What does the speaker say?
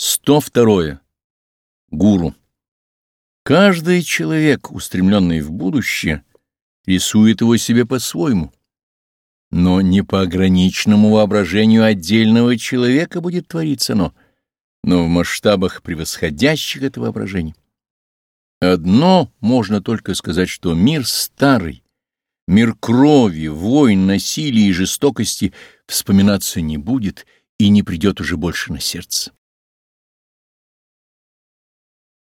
102. Гуру. Каждый человек, устремленный в будущее, рисует его себе по-своему. Но не по ограниченному воображению отдельного человека будет твориться оно, но в масштабах превосходящих это воображение. Одно можно только сказать, что мир старый, мир крови, войн, насилия и жестокости вспоминаться не будет и не придет уже больше на сердце.